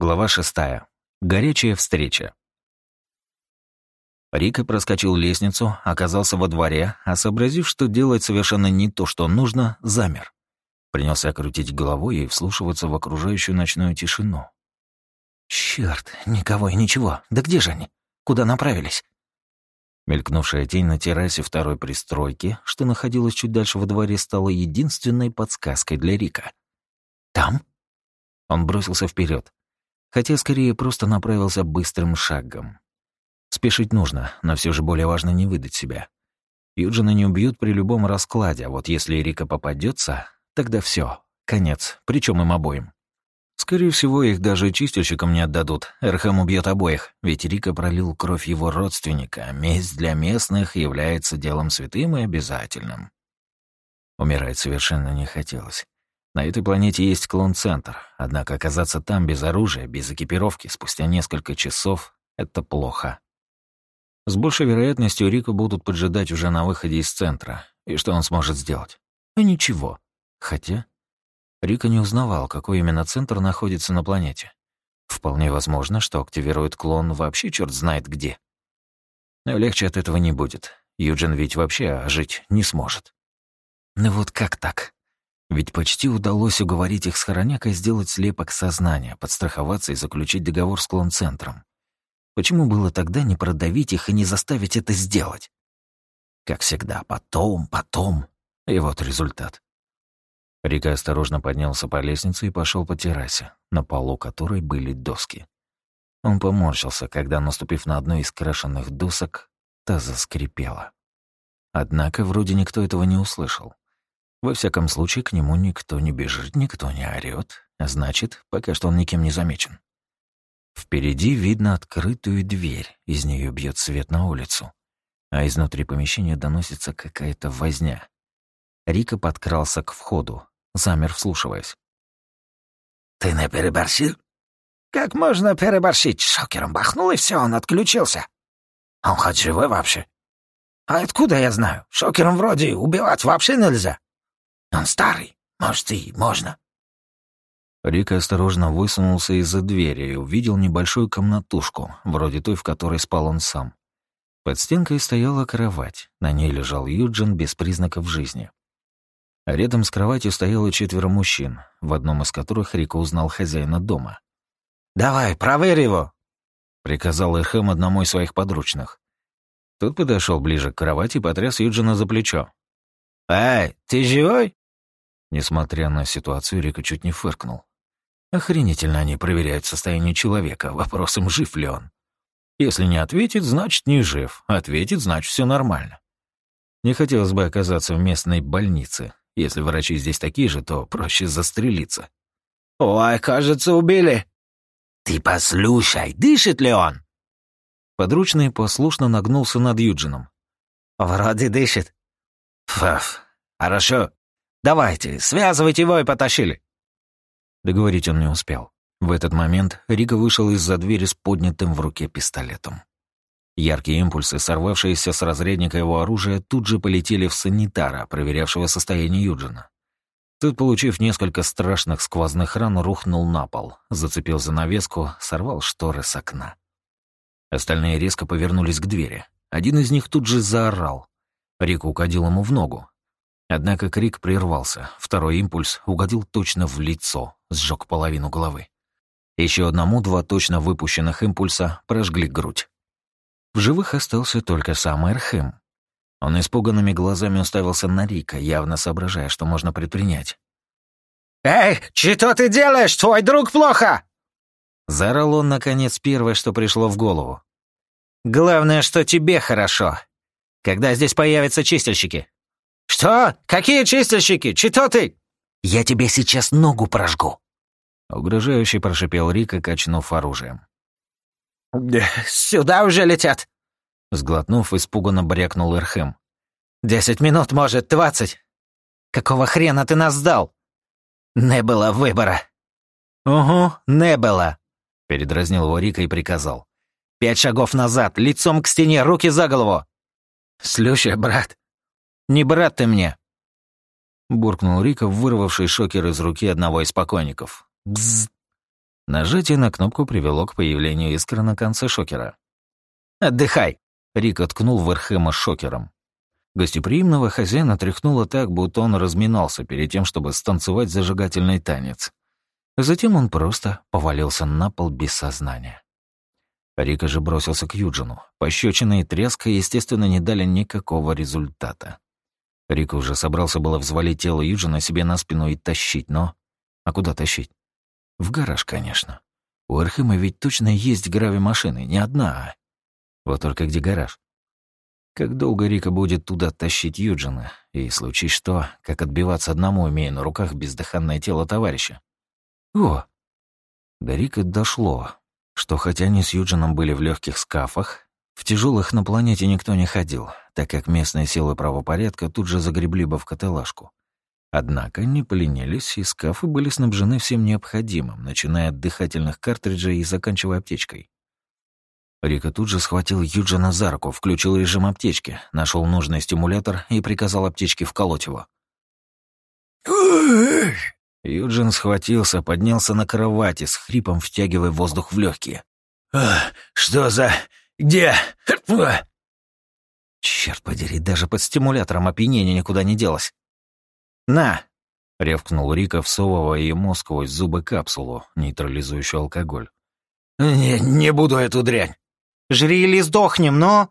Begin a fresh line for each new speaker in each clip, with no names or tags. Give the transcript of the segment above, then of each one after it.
Глава шестая. Горячая встреча. Рика проскочил лестницу, оказался во дворе, а сообразив, что делать совершенно не то, что нужно, замер. Принялся крутить головой и вслушиваться в окружающую ночную тишину. Черт, никого и ничего. Да где же они? Куда направились? Мелькнувшая тень на террасе второй пристройки, что находилась чуть дальше во дворе, стала единственной подсказкой для Рика. «Там?» Он бросился вперед хотя скорее просто направился быстрым шагом. Спешить нужно, но все же более важно не выдать себя. Юджина не убьют при любом раскладе, а вот если Рика попадется, тогда все, конец, причем им обоим. Скорее всего, их даже чистильщикам не отдадут. Эрхэм убьет обоих, ведь Рика пролил кровь его родственника. А месть для местных является делом святым и обязательным. Умирать совершенно не хотелось. На этой планете есть клон-центр, однако оказаться там без оружия, без экипировки спустя несколько часов — это плохо. С большей вероятностью Рику будут поджидать уже на выходе из центра. И что он сможет сделать? А ничего. Хотя... Рика не узнавал, какой именно центр находится на планете. Вполне возможно, что активирует клон вообще черт знает где. Но легче от этого не будет. Юджин ведь вообще жить не сможет. Ну вот как так? Ведь почти удалось уговорить их с Хоронякой сделать слепок сознания, подстраховаться и заключить договор с клон-центром. Почему было тогда не продавить их и не заставить это сделать? Как всегда, потом, потом. И вот результат. Рика осторожно поднялся по лестнице и пошел по террасе, на полу которой были доски. Он поморщился, когда, наступив на одну из крашенных досок, та заскрипела. Однако вроде никто этого не услышал. Во всяком случае, к нему никто не бежит, никто не орёт, а значит, пока что он никем не замечен. Впереди видно открытую дверь, из нее бьет свет на улицу, а изнутри помещения доносится какая-то возня. Рика подкрался к входу, замер, вслушиваясь.
«Ты не переборщил? Как можно переборщить? Шокером бахнул, и все, он отключился. Он хоть живой вообще? А откуда я знаю? Шокером вроде убивать вообще нельзя. Он старый, может, и можно».
Рика осторожно высунулся из-за двери и увидел небольшую комнатушку, вроде той, в которой спал он сам. Под стенкой стояла кровать, на ней лежал Юджин без признаков жизни. А рядом с кроватью стояло четверо мужчин, в одном из которых Рика узнал хозяина дома.
«Давай, проверь его!»
— приказал Эрхэм одному из своих подручных. Тот подошел ближе к кровати и потряс Юджина за плечо.
«Эй, ты живой?»
Несмотря на ситуацию, Рика чуть не фыркнул. Охренительно они проверяют состояние человека вопросом, жив ли он. Если не ответит, значит, не жив. Ответит, значит, все нормально. Не хотелось бы оказаться в местной больнице. Если врачи здесь такие же, то проще застрелиться.
«Ой, кажется, убили!» «Ты послушай, дышит ли он?»
Подручный послушно нагнулся над Юджином.
«Вроде дышит». «Фаф, хорошо. Давайте, связывайте его и потащили».
Договорить он не успел. В этот момент Рика вышел из-за двери с поднятым в руке пистолетом. Яркие импульсы, сорвавшиеся с разрядника его оружия, тут же полетели в санитара, проверявшего состояние Юджина. Тот, получив несколько страшных сквозных ран, рухнул на пол, зацепил занавеску, сорвал шторы с окна. Остальные резко повернулись к двери. Один из них тут же заорал. Рика угодил ему в ногу, Однако крик прервался. Второй импульс угодил точно в лицо, сжег половину головы. Еще одному два точно выпущенных импульса прожгли грудь. В живых остался только сам Эрхем. Он испуганными глазами уставился на Рика, явно соображая, что можно предпринять.
«Эй, что ты делаешь? Твой друг плохо!»
Заорал он, наконец, первое, что пришло в голову.
«Главное, что тебе хорошо. Когда здесь появятся чистильщики?» «Что? Какие чистильщики? Чито ты?» «Я тебе сейчас ногу прожгу!»
Угрожающе прошипел Рика, качнув оружием.
«Сюда уже летят!»
Сглотнув, испуганно брякнул Эрхем.
«Десять минут, может, двадцать. Какого хрена ты нас сдал?» «Не было выбора». «Угу, не было», — передразнил его Рика и приказал. «Пять шагов назад, лицом к стене, руки за голову». «Слющая, брат, не брат ты мне!»
Буркнул Рика, вырвавший шокер из руки одного из покойников. Бзз! Нажатие на кнопку привело к появлению искры на конце шокера.
«Отдыхай!»
Рик откнул Верхема шокером. Гостеприимного хозяина тряхнуло так, будто он разминался перед тем, чтобы станцевать зажигательный танец. Затем он просто повалился на пол без сознания. Рика же бросился к Юджину. Пощечина и треска, естественно, не дали никакого результата. Рика уже собрался было взвалить тело Юджина себе на спину и тащить, но... А куда тащить? В гараж, конечно. У Архима ведь точно есть грави-машины, не одна, а... Вот только где гараж? Как долго Рика будет туда тащить Юджина? И случись что, как отбиваться одному, имея на руках бездыханное тело товарища? О! До Рика дошло, что хотя они с Юджином были в легких скафах, в тяжелых на планете никто не ходил, так как местные силы правопорядка тут же загребли бы в каталажку. Однако не поленились, и скафы были снабжены всем необходимым, начиная от дыхательных картриджей и заканчивая аптечкой. Рика тут же схватил Юджина за руку, включил режим аптечки, нашел нужный стимулятор и приказал аптечке вколоть его. Юджин схватился, поднялся на кровати, с хрипом втягивая воздух в легкие.
«Что за... где...»
Черт подери, даже под стимулятором опьянения никуда не делось.
«На!»
— ревкнул Рика, всовывая ему сквозь зубы капсулу, нейтрализующую алкоголь.
«Не, не буду эту дрянь!» «Жри или сдохнем, но...»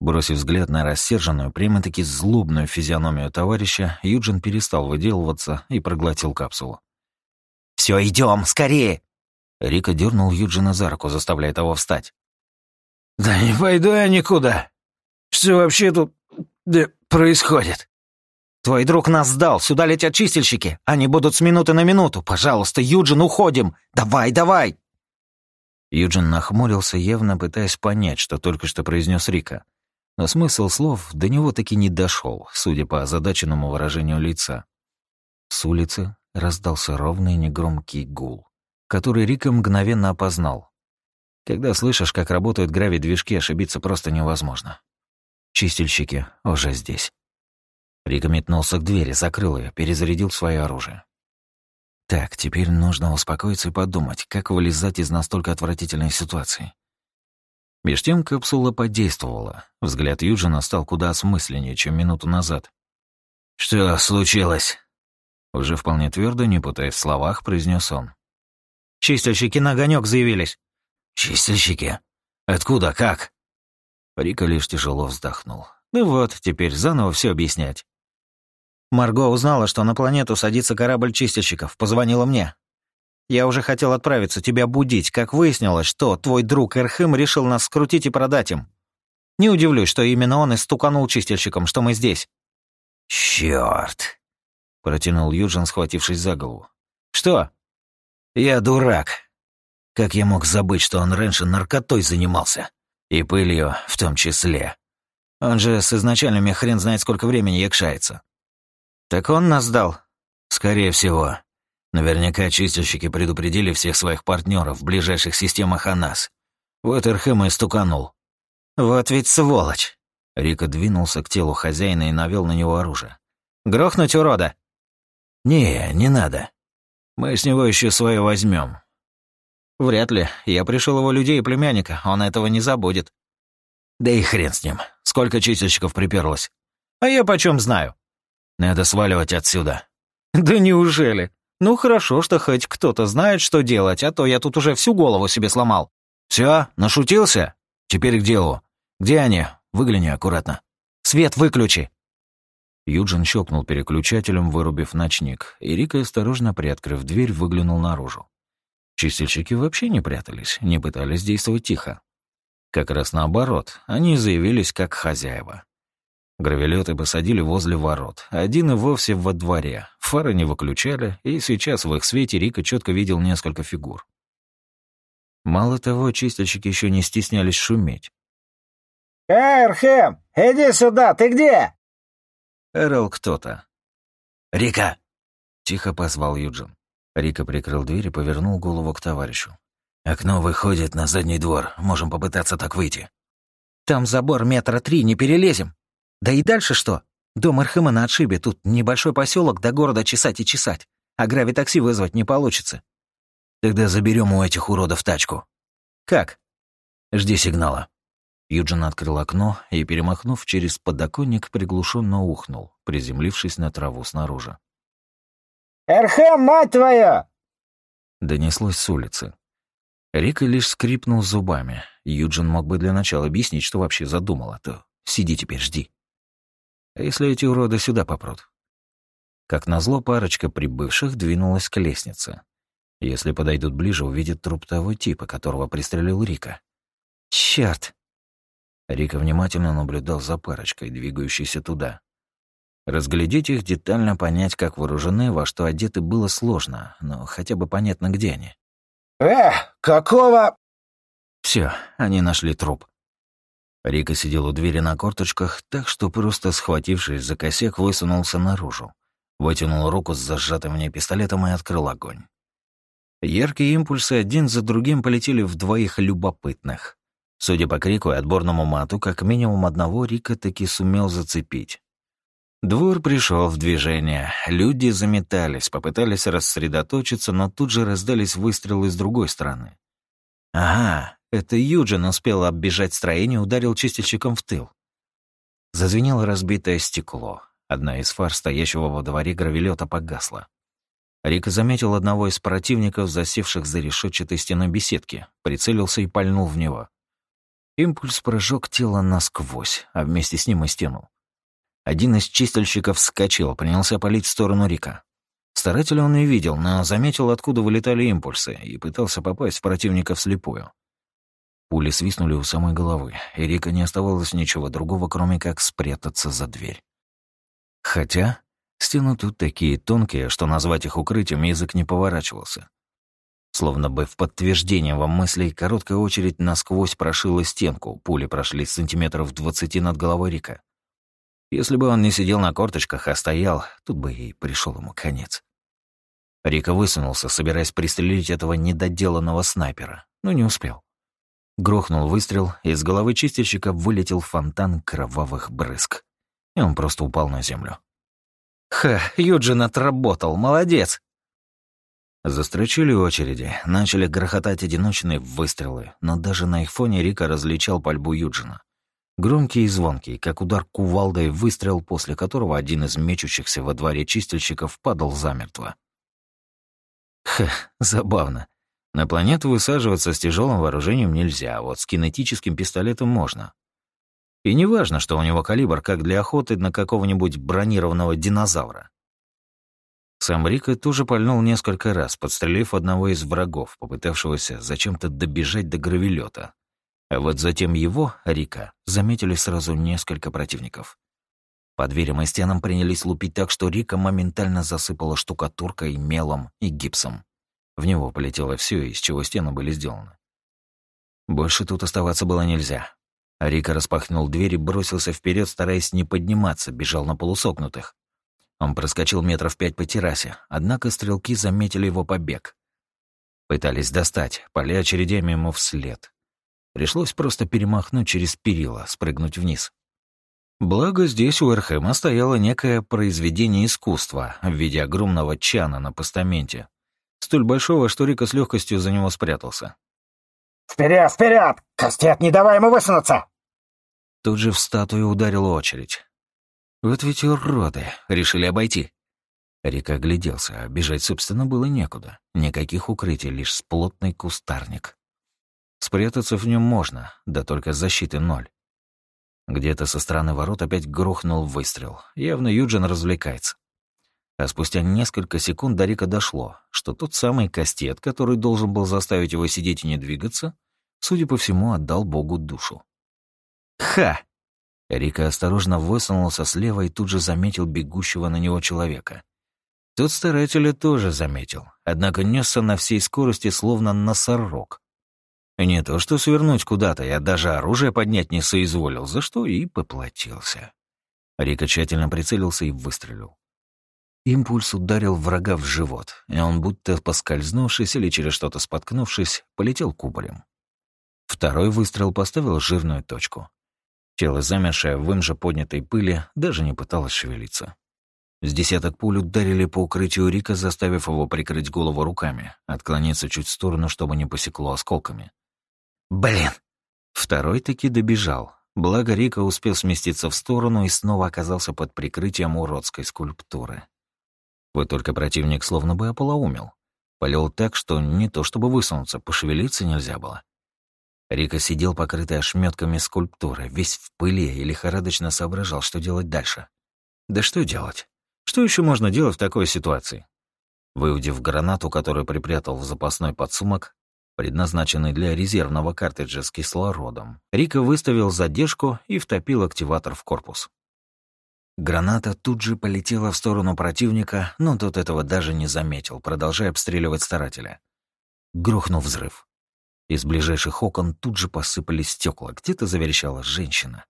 Бросив взгляд на рассерженную, прямо-таки злобную физиономию товарища, Юджин перестал выделываться и проглотил капсулу.
«Все, идем, скорее!»
Рика дернул Юджина за руку, заставляя того встать.
«Да не пойду я никуда. Что вообще тут да, происходит?» «Твой друг нас сдал, сюда летят чистильщики. Они будут с минуты на минуту. Пожалуйста, Юджин, уходим! Давай, давай!»
Юджин нахмурился, явно пытаясь понять, что только что произнес Рика. Но смысл слов до него таки не дошел, судя по озадаченному выражению лица. С улицы раздался ровный негромкий гул, который Рика мгновенно опознал. Когда слышишь, как работают грави-движки, ошибиться просто невозможно. Чистильщики уже здесь. Рика метнулся к двери, закрыл ее, перезарядил свое оружие. Так, теперь нужно успокоиться и подумать, как вылезать из настолько отвратительной ситуации. Меж тем капсула подействовала. Взгляд Юджина стал куда осмысленнее, чем минуту назад.
«Что случилось?»
Уже вполне твердо, не путаясь в словах, произнес он.
«Чистильщики на огонек заявились».
«Чистильщики? Откуда? Как?» Рика лишь тяжело вздохнул. «Ну вот, теперь заново все объяснять».
Марго узнала, что на планету садится корабль чистильщиков, позвонила мне. Я уже хотел отправиться тебя будить, как выяснилось, что твой друг Эрхым решил нас скрутить и продать им. Не удивлюсь, что именно он и стуканул чистильщиком, что мы здесь».
«Чёрт!» — протянул Юджин, схватившись за голову.
«Что?»
«Я дурак. Как я мог забыть, что он раньше наркотой занимался? И пылью в том числе. Он же с изначальными хрен знает сколько времени якшается».
«Так он нас сдал?»
«Скорее всего. Наверняка чистильщики предупредили всех своих партнеров в ближайших системах о нас. Вот Эрхэм и стуканул.
«Вот ведь сволочь!»
Рика двинулся к телу хозяина и навел на него оружие.
«Грохнуть урода!»
«Не, не надо. Мы с него еще свое возьмем.
«Вряд ли. Я пришел его людей и племянника, он этого не забудет».
«Да и хрен с ним. Сколько чистильщиков приперлось?»
«А я почем знаю?»
«Надо сваливать отсюда».
«Да неужели? Ну хорошо, что хоть кто-то знает, что делать, а то я тут уже всю голову себе сломал.
Все, нашутился? Теперь к делу. Где они? Выгляни аккуратно.
Свет выключи.
Юджин щелкнул переключателем, вырубив ночник, и Рика, осторожно приоткрыв дверь, выглянул наружу. Чистильщики вообще не прятались, не пытались действовать тихо. Как раз наоборот, они заявились как хозяева. Гравелеты посадили возле ворот, один и вовсе во дворе. Фары не выключали, и сейчас в их свете Рика четко видел несколько фигур. Мало того, чистильщики еще не стеснялись шуметь.
«Эрхем, иди сюда, ты где?»
Эрл кто-то. «Рика!» — тихо позвал Юджин. Рика прикрыл дверь и повернул голову к товарищу. «Окно выходит на задний двор. Можем попытаться так выйти».
«Там забор метра три, не перелезем», да и дальше что? Дом Архема на отшибе, тут небольшой поселок до города чесать и чесать, а гравитакси вызвать не получится.
Тогда заберем у этих уродов тачку.
Как?
Жди сигнала. Юджин открыл окно и, перемахнув через подоконник, приглушенно ухнул, приземлившись на траву снаружи.
«РХ, мать твоя!»
Донеслось с улицы. Рика лишь скрипнул зубами. Юджин мог бы для начала объяснить, что вообще задумал, а то сиди теперь, жди. А если эти уроды сюда попрут? Как назло, парочка прибывших двинулась к лестнице. Если подойдут ближе, увидят труп того типа, которого пристрелил Рика.
Черт!
Рика внимательно наблюдал за парочкой, двигающейся туда. Разглядеть их, детально понять, как вооружены, во что одеты, было сложно, но хотя бы понятно, где они.
«Эх, какого...»
Все, они нашли труп. Рика сидел у двери на корточках, так что просто схватившись за косяк, высунулся наружу. Вытянул руку с зажатым в ней пистолетом и открыл огонь. Яркие импульсы один за другим полетели в двоих любопытных. Судя по крику и отборному мату, как минимум одного Рика таки сумел зацепить. Двор пришел в движение. Люди заметались, попытались рассредоточиться, но тут же раздались выстрелы с другой стороны. Ага, это Юджин успел оббежать строение и ударил чистильщиком в тыл. Зазвенело разбитое стекло. Одна из фар, стоящего во дворе гравелета, погасла. Рика заметил одного из противников, засевших за решетчатой стеной беседки, прицелился и пальнул в него. Импульс прожег тело насквозь, а вместе с ним и стену. Один из чистильщиков вскочил, принялся палить в сторону Рика. Старателя он не видел, но заметил, откуда вылетали импульсы, и пытался попасть в противника вслепую. Пули свистнули у самой головы, и Рика не оставалось ничего другого, кроме как спрятаться за дверь. Хотя стены тут такие тонкие, что назвать их укрытием язык не поворачивался. Словно бы в подтверждение вам мыслей, короткая очередь насквозь прошила стенку, пули прошли сантиметров двадцати над головой Рика. Если бы он не сидел на корточках, а стоял, тут бы и пришел ему конец. Рика высунулся, собираясь пристрелить этого недоделанного снайпера, но не успел. Грохнул выстрел, и из головы чистильщика вылетел фонтан кровавых брызг. И он просто упал на землю.
«Ха, Юджин отработал, молодец!»
Застрочили очереди, начали грохотать одиночные выстрелы, но даже на их фоне Рика различал пальбу Юджина. Громкий и звонкий, как удар кувалдой, выстрел, после которого один из мечущихся во дворе чистильщиков падал замертво. Ха, забавно. На планету высаживаться с тяжелым вооружением нельзя, а вот с кинетическим пистолетом можно. И не важно, что у него калибр как для охоты на какого-нибудь бронированного динозавра. Сам Рика тоже пальнул несколько раз, подстрелив одного из врагов, попытавшегося зачем-то добежать до гравелета. А вот затем его, Рика, заметили сразу несколько противников. По дверям и стенам принялись лупить так, что Рика моментально засыпала штукатуркой, мелом и гипсом. В него полетело все, из чего стены были сделаны. Больше тут оставаться было нельзя. Рика распахнул дверь и бросился вперед, стараясь не подниматься, бежал на полусогнутых. Он проскочил метров пять по террасе, однако стрелки заметили его побег. Пытались достать, поля очередями ему вслед. Пришлось просто перемахнуть через перила, спрыгнуть вниз. Благо, здесь у Эрхема стояло некое произведение искусства в виде огромного чана на постаменте, столь большого, что Рика с легкостью за него спрятался.
«Вперед, вперед! Кастет, не давай ему высунуться!»
Тут же в статую ударила очередь. Вот ведь уроды, решили обойти. Рика огляделся, а бежать, собственно, было некуда. Никаких укрытий, лишь сплотный кустарник. Спрятаться в нем можно, да только защиты ноль. Где-то со стороны ворот опять грохнул выстрел. Явно Юджин развлекается. А спустя несколько секунд до Рика дошло, что тот самый кастет, который должен был заставить его сидеть и не двигаться, судя по всему, отдал Богу душу. «Ха!» Рика осторожно высунулся слева и тут же заметил бегущего на него человека. Тот старателя тоже заметил, однако несся на всей скорости, словно носорог, не то что свернуть куда-то, я даже оружие поднять не соизволил, за что и поплатился. Рика тщательно прицелился и выстрелил. Импульс ударил врага в живот, и он, будто поскользнувшись или через что-то споткнувшись, полетел кубарем. Второй выстрел поставил жирную точку. Тело, замершее в им же поднятой пыли, даже не пыталось шевелиться. С десяток пуль ударили по укрытию Рика, заставив его прикрыть голову руками, отклониться чуть в сторону, чтобы не посекло осколками.
«Блин!»
Второй таки добежал. Благо Рика успел сместиться в сторону и снова оказался под прикрытием уродской скульптуры. Вот только противник словно бы ополоумел. Полил так, что не то чтобы высунуться, пошевелиться нельзя было. Рика сидел покрытый ошметками скульптуры, весь в пыли и лихорадочно соображал, что делать дальше. Да что делать? Что еще можно делать в такой ситуации? Выудив гранату, которую припрятал в запасной подсумок, предназначенный для резервного картриджа с кислородом, Рика выставил задержку и втопил активатор в корпус. Граната тут же полетела в сторону противника, но тот этого даже не заметил, продолжая обстреливать старателя. Грохнул взрыв. Из ближайших окон тут же посыпались стекла, где-то заверещала женщина.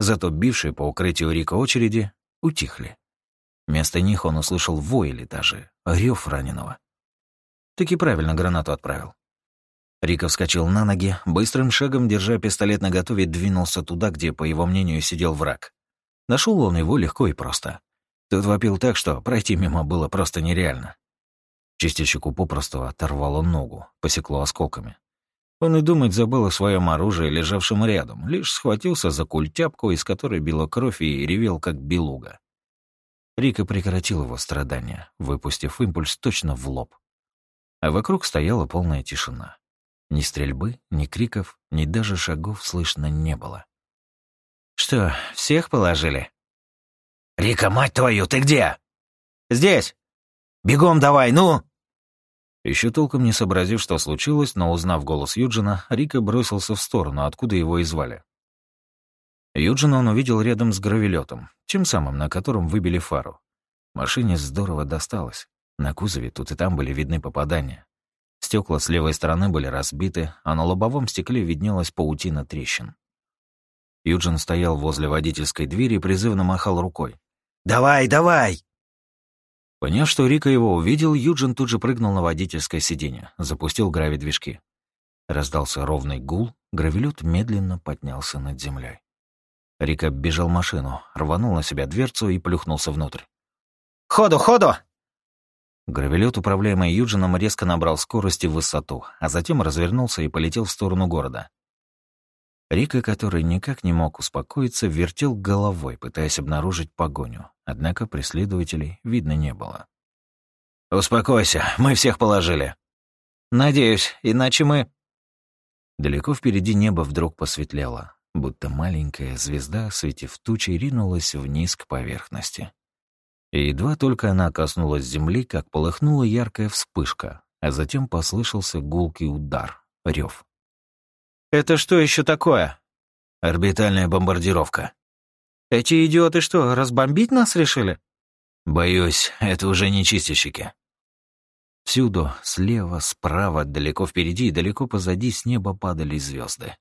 Зато бившие по укрытию Рика очереди утихли. Вместо них он услышал вой или даже рев раненого. Таки правильно гранату отправил. Рика вскочил на ноги, быстрым шагом, держа пистолет наготове, двинулся туда, где, по его мнению, сидел враг. Нашел он его легко и просто. Тот вопил так, что пройти мимо было просто нереально. Чистильщику попросту оторвало ногу, посекло осколками. Он и думать забыл о своем оружии, лежавшем рядом, лишь схватился за культяпку, из которой била кровь и ревел, как белуга. Рика прекратил его страдания, выпустив импульс точно в лоб. А вокруг стояла полная тишина. Ни стрельбы, ни криков, ни даже шагов слышно не было.
«Что, всех положили?»
«Рика, мать твою, ты где?»
«Здесь!
Бегом давай, ну!»
Еще толком не сообразив, что случилось, но узнав голос Юджина, Рика бросился в сторону, откуда его и звали. Юджина он увидел рядом с гравелетом, тем самым, на котором выбили фару. Машине здорово досталось. На кузове тут и там были видны попадания. Стекла с левой стороны были разбиты, а на лобовом стекле виднелась паутина трещин. Юджин стоял возле водительской двери и призывно махал рукой.
«Давай, давай!»
Поняв, что Рика его увидел, Юджин тут же прыгнул на водительское сиденье, запустил гравидвижки. Раздался ровный гул, гравелет медленно поднялся над землей. Рика бежал машину, рванул на себя дверцу и плюхнулся внутрь.
«Ходу, ходу!»
Гравелет, управляемый Юджином, резко набрал скорость и высоту, а затем развернулся и полетел в сторону города. Рика, который никак не мог успокоиться, вертел головой, пытаясь обнаружить погоню, однако преследователей видно не было.
«Успокойся, мы всех положили».
«Надеюсь, иначе мы...»
Далеко впереди небо вдруг посветлело будто маленькая звезда, светив тучи, ринулась вниз к поверхности. И едва только она коснулась земли, как полыхнула яркая вспышка, а затем послышался гулкий удар, рев.
«Это что еще такое?»
«Орбитальная бомбардировка».
«Эти идиоты что, разбомбить нас решили?»
«Боюсь, это уже не чистильщики».
Всюду, слева, справа, далеко впереди и далеко позади с неба падали звезды.